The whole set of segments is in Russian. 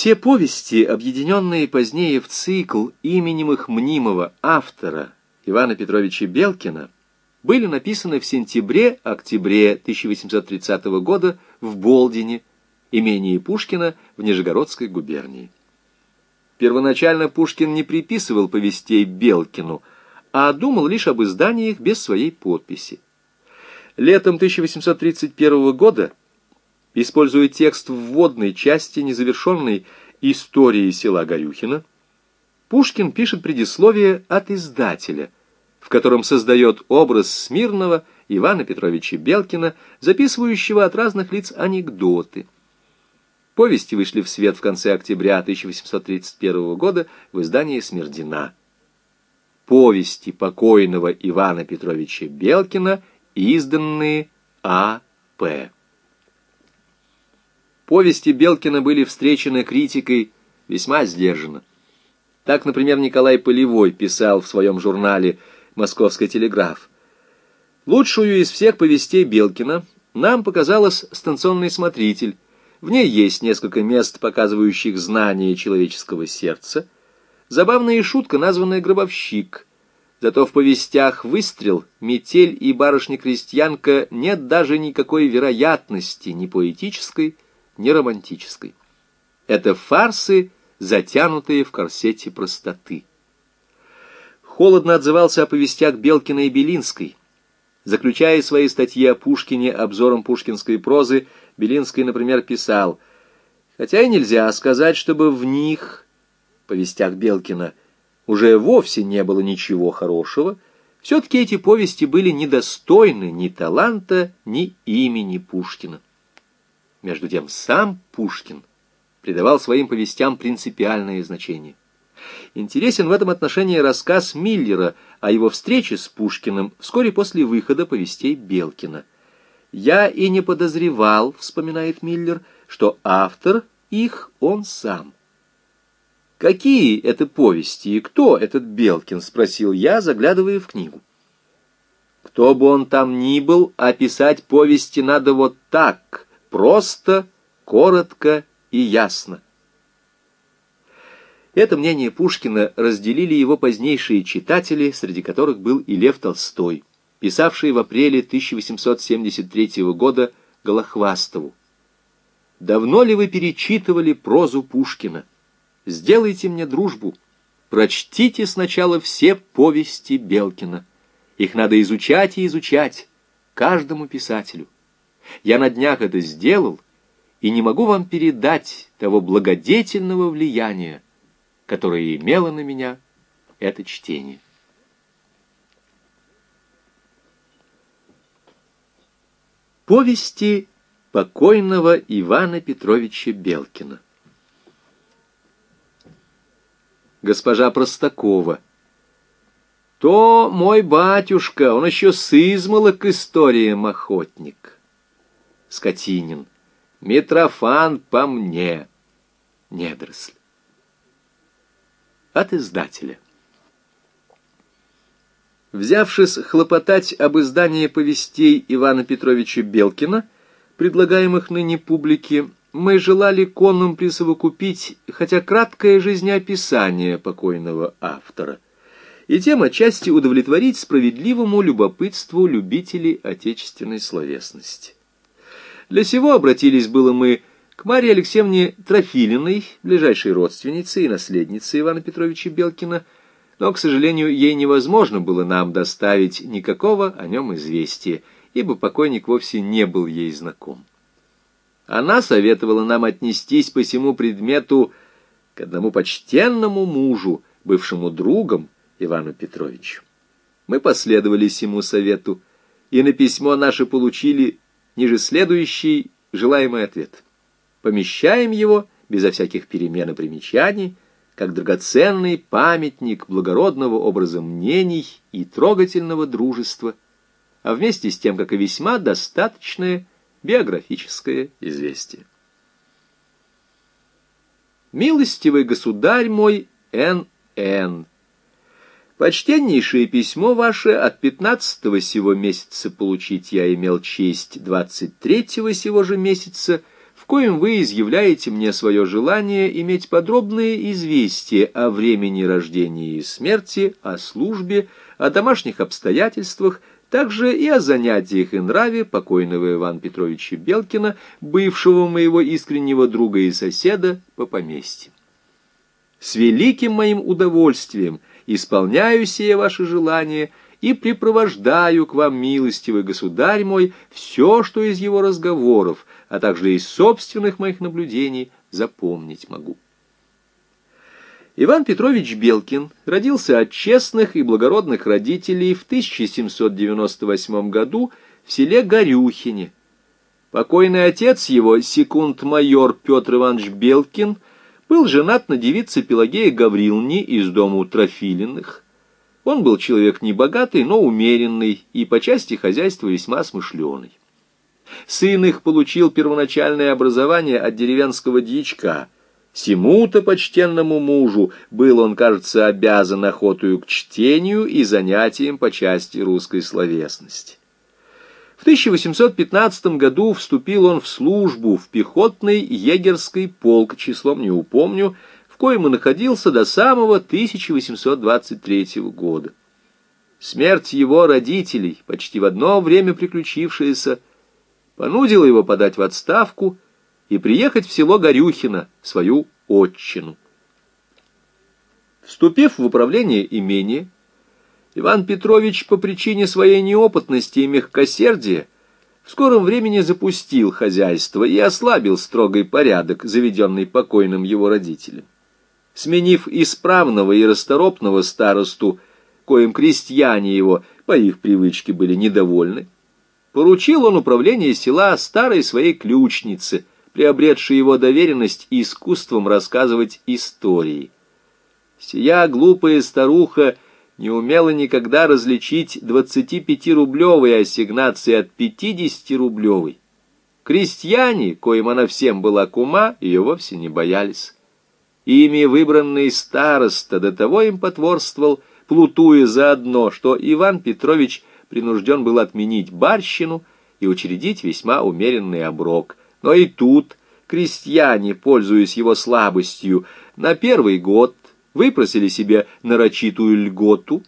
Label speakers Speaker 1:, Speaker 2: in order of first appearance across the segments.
Speaker 1: Все повести, объединенные позднее в цикл именем их мнимого автора Ивана Петровича Белкина, были написаны в сентябре-октябре 1830 года в Болдине, имении Пушкина в Нижегородской губернии. Первоначально Пушкин не приписывал повестей Белкину, а думал лишь об издании их без своей подписи. Летом 1831 года, используя текст вводной части незавершенной истории села Горюхина, Пушкин пишет предисловие от издателя, в котором создает образ Смирного Ивана Петровича Белкина, записывающего от разных лиц анекдоты – Повести вышли в свет в конце октября 1831 года в издании «Смердина». Повести покойного Ивана Петровича Белкина, изданные А.П. Повести Белкина были встречены критикой весьма сдержанно. Так, например, Николай Полевой писал в своем журнале «Московский телеграф». Лучшую из всех повестей Белкина нам показалась «Станционный смотритель», в ней есть несколько мест, показывающих знание человеческого сердца. Забавная шутка, названная «Гробовщик». Зато в повестях «Выстрел», «Метель» и «Барышня-крестьянка» нет даже никакой вероятности ни поэтической, ни романтической. Это фарсы, затянутые в корсете простоты. Холодно отзывался о повестях Белкина и Белинской. Заключая свои статьи о Пушкине обзором пушкинской прозы, Белинский, например, писал, хотя и нельзя сказать, чтобы в них, повестях Белкина, уже вовсе не было ничего хорошего, все-таки эти повести были недостойны ни таланта, ни имени Пушкина. Между тем сам Пушкин придавал своим повестям принципиальное значение. Интересен в этом отношении рассказ Миллера о его встрече с Пушкиным вскоре после выхода повестей Белкина. «Я и не подозревал», — вспоминает Миллер, — «что автор их он сам». «Какие это повести и кто этот Белкин?» — спросил я, заглядывая в книгу. «Кто бы он там ни был, описать повести надо вот так, просто, коротко и ясно». Это мнение Пушкина разделили его позднейшие читатели, среди которых был и Лев Толстой писавший в апреле 1873 года Голохвастову. «Давно ли вы перечитывали прозу Пушкина? Сделайте мне дружбу. Прочтите сначала все повести Белкина. Их надо изучать и изучать, каждому писателю. Я на днях это сделал, и не могу вам передать того благодетельного влияния, которое имело на меня это чтение. Повести покойного Ивана Петровича Белкина. Госпожа Простакова. То мой батюшка, он еще с измолок историям охотник. Скотинин. Митрофан по мне. Недоросль. От издателя. Взявшись хлопотать об издании повестей Ивана Петровича Белкина, предлагаемых ныне публике, мы желали конным присовокупить хотя краткое жизнеописание покойного автора, и тем отчасти удовлетворить справедливому любопытству любителей отечественной словесности. Для сего обратились было мы к Марии Алексеевне Трофилиной, ближайшей родственнице и наследнице Ивана Петровича Белкина, но, к сожалению, ей невозможно было нам доставить никакого о нем известия, ибо покойник вовсе не был ей знаком. Она советовала нам отнестись по всему предмету к одному почтенному мужу, бывшему другом Ивану Петровичу. Мы последовали всему совету, и на письмо наше получили ниже следующий желаемый ответ. Помещаем его безо всяких перемен и примечаний, как драгоценный памятник благородного образа мнений и трогательного дружества, а вместе с тем, как и весьма достаточное биографическое известие. Милостивый государь мой Н.Н., Почтеннейшее письмо ваше от пятнадцатого го сего месяца получить я имел честь двадцать третьего сего же месяца в коем вы изъявляете мне свое желание иметь подробные известия о времени рождения и смерти, о службе, о домашних обстоятельствах, также и о занятиях и нраве покойного Ивана Петровича Белкина, бывшего моего искреннего друга и соседа по поместью. С великим моим удовольствием исполняю сие ваше желание и припровождаю к вам, милостивый государь мой, все, что из его разговоров, а также из собственных моих наблюдений запомнить могу. Иван Петрович Белкин родился от честных и благородных родителей в 1798 году в селе Горюхине. Покойный отец его, секунд-майор Петр Иванович Белкин, был женат на девице Пелагея Гавриловне из дому Трофилиных. Он был человек небогатый, но умеренный и по части хозяйства весьма смышленый. Сын их получил первоначальное образование от деревенского дьячка – Сему-то почтенному мужу был он, кажется, обязан охотою к чтению и занятиям по части русской словесности. В 1815 году вступил он в службу в пехотный егерский полк, числом не упомню, в коем и находился до самого 1823 года. Смерть его родителей, почти в одно время приключившаяся, понудила его подать в отставку – и приехать в село Горюхино, свою отчину. Вступив в управление имения, Иван Петрович по причине своей неопытности и мягкосердия в скором времени запустил хозяйство и ослабил строгий порядок, заведенный покойным его родителям. Сменив исправного и расторопного старосту, коим крестьяне его по их привычке были недовольны, поручил он управление села старой своей ключнице, приобретший его доверенность искусством рассказывать истории. Сия глупая старуха не умела никогда различить 25-рублевой ассигнации от 50-рублевой. Крестьяне, коим она всем была кума, ее вовсе не боялись. Ими выбранный староста до того им потворствовал, плутуя заодно, что Иван Петрович принужден был отменить барщину и учредить весьма умеренный оброк, но и тут крестьяне, пользуясь его слабостью, на первый год выпросили себе нарочитую льготу,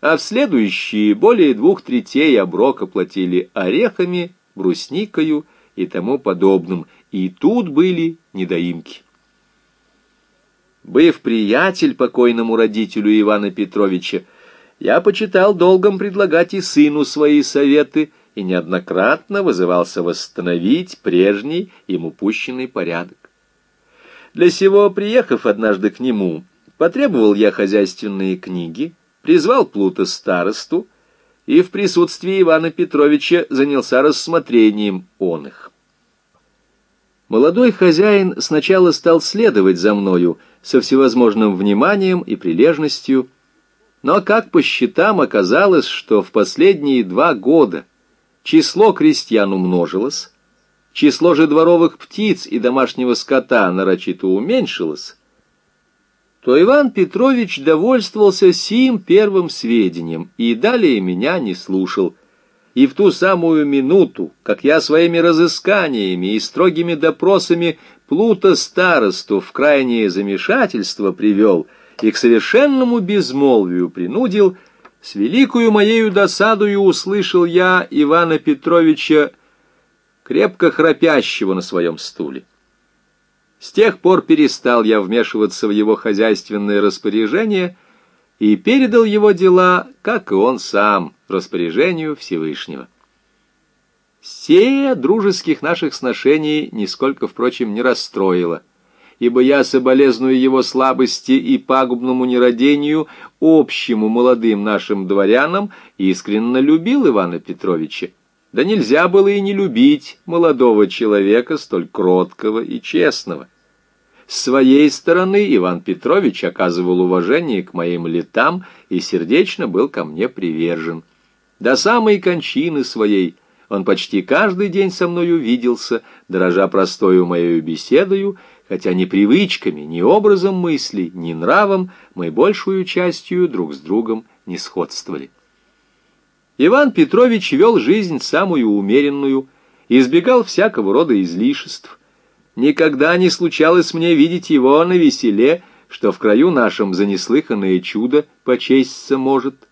Speaker 1: а в следующие более двух третей оброка платили орехами, брусникою и тому подобным, и тут были недоимки. Быв приятель покойному родителю Ивана Петровича, я почитал долгом предлагать и сыну свои советы, и неоднократно вызывался восстановить прежний им упущенный порядок. Для сего, приехав однажды к нему, потребовал я хозяйственные книги, призвал Плута старосту и в присутствии Ивана Петровича занялся рассмотрением он их. Молодой хозяин сначала стал следовать за мною со всевозможным вниманием и прилежностью, но как по счетам оказалось, что в последние два года – Число крестьян умножилось, число же дворовых птиц и домашнего скота нарочито уменьшилось, то Иван Петрович довольствовался сим первым сведением и далее меня не слушал. И в ту самую минуту, как я своими разысканиями и строгими допросами Плута старосту в крайнее замешательство привел и к совершенному безмолвию принудил, с великою моею досадою услышал я Ивана Петровича, крепко храпящего на своем стуле. С тех пор перестал я вмешиваться в его хозяйственное распоряжение и передал его дела, как и он сам, распоряжению Всевышнего. Сея дружеских наших сношений нисколько, впрочем, не расстроило — ибо я соболезную его слабости и пагубному нерадению общему молодым нашим дворянам искренне любил Ивана Петровича. Да нельзя было и не любить молодого человека, столь кроткого и честного. С своей стороны Иван Петрович оказывал уважение к моим летам и сердечно был ко мне привержен. До самой кончины своей он почти каждый день со мною виделся, дорожа простою моею беседою, хотя ни привычками, ни образом мыслей, ни нравом мы большую частью друг с другом не сходствовали. Иван Петрович вел жизнь самую умеренную, избегал всякого рода излишеств, Никогда не случалось мне видеть его на веселе, что в краю нашем за неслыханное чудо почесться может.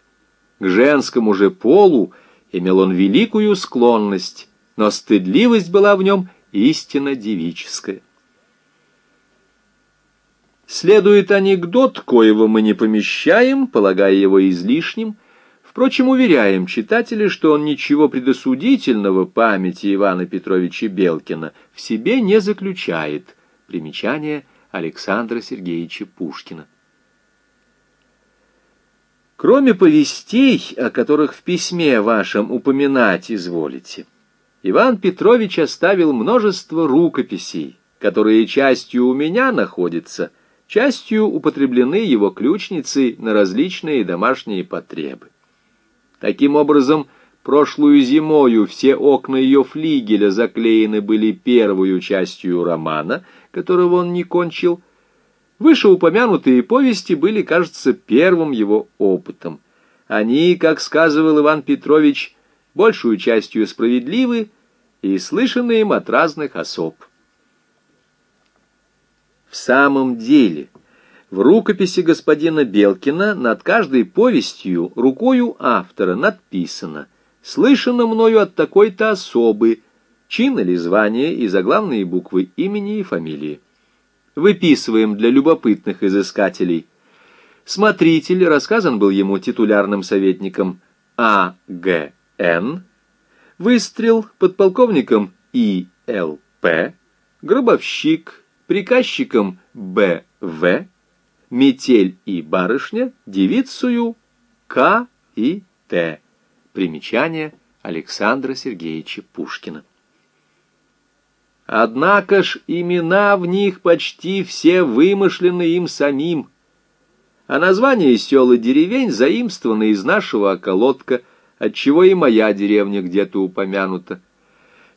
Speaker 1: К женскому же полу имел он великую склонность, но стыдливость была в нем истинно девическая. Следует анекдот, коего мы не помещаем, полагая его излишним, впрочем, уверяем читателя, что он ничего предосудительного памяти Ивана Петровича Белкина в себе не заключает. Примечание Александра Сергеевича Пушкина. Кроме повестей, о которых в письме вашем упоминать изволите, Иван Петрович оставил множество рукописей, которые частью у меня находятся – частью употреблены его ключницей на различные домашние потребы. Таким образом, прошлую зимою все окна ее флигеля заклеены были первую частью романа, которого он не кончил. Вышеупомянутые повести были, кажется, первым его опытом. Они, как сказывал Иван Петрович, большую частью справедливы и слышаны им от разных особ. В самом деле, в рукописи господина Белкина над каждой повестью рукою автора надписано «Слышано мною от такой-то особы», чин или звание и заглавные буквы имени и фамилии. Выписываем для любопытных изыскателей. Смотритель рассказан был ему титулярным советником А. Г. Н. Выстрел подполковником И. Л. П. Гробовщик приказчиком Б. В., метель и барышня, девицую К. и Т. Примечание Александра Сергеевича Пушкина. Однако ж имена в них почти все вымышлены им самим, а названия сел и деревень заимствованы из нашего околотка, отчего и моя деревня где-то упомянута.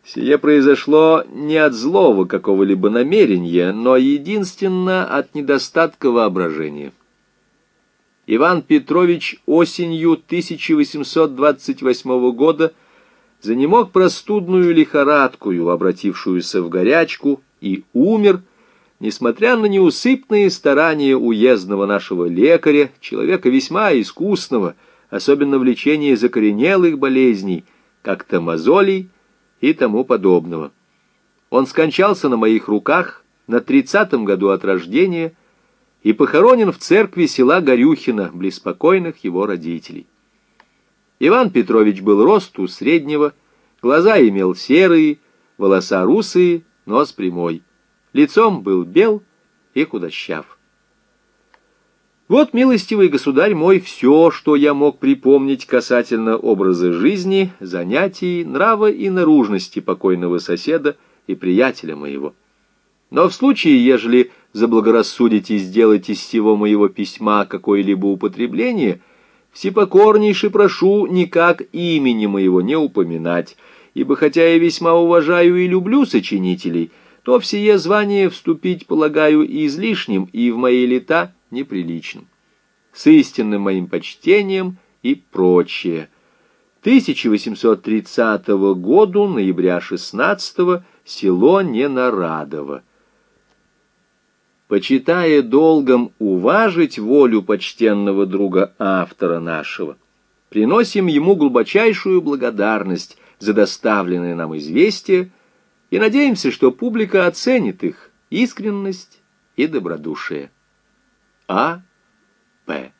Speaker 1: Сие произошло не от злого какого-либо намерения, но единственно от недостатка воображения. Иван Петрович осенью 1828 года занемог простудную лихорадкую, обратившуюся в горячку, и умер, несмотря на неусыпные старания уездного нашего лекаря, человека весьма искусного, особенно в лечении закоренелых болезней, как томазолей, и тому подобного. Он скончался на моих руках на тридцатом году от рождения и похоронен в церкви села Горюхино, близ покойных его родителей. Иван Петрович был росту среднего, глаза имел серые, волоса русые, нос прямой. Лицом был бел и худощав. Вот, милостивый государь мой, все, что я мог припомнить касательно образа жизни, занятий, нрава и наружности покойного соседа и приятеля моего. Но в случае, ежели заблагорассудите сделать из всего моего письма какое-либо употребление, всепокорнейше прошу никак имени моего не упоминать, ибо хотя я весьма уважаю и люблю сочинителей, то в сие звание вступить, полагаю, излишним и в мои лета неприличным. С истинным моим почтением и прочее. 1830 году, ноября 16 село Ненарадово. Почитая долгом уважить волю почтенного друга автора нашего, приносим ему глубочайшую благодарность за доставленное нам известие и надеемся, что публика оценит их искренность и добродушие. 啊？喂。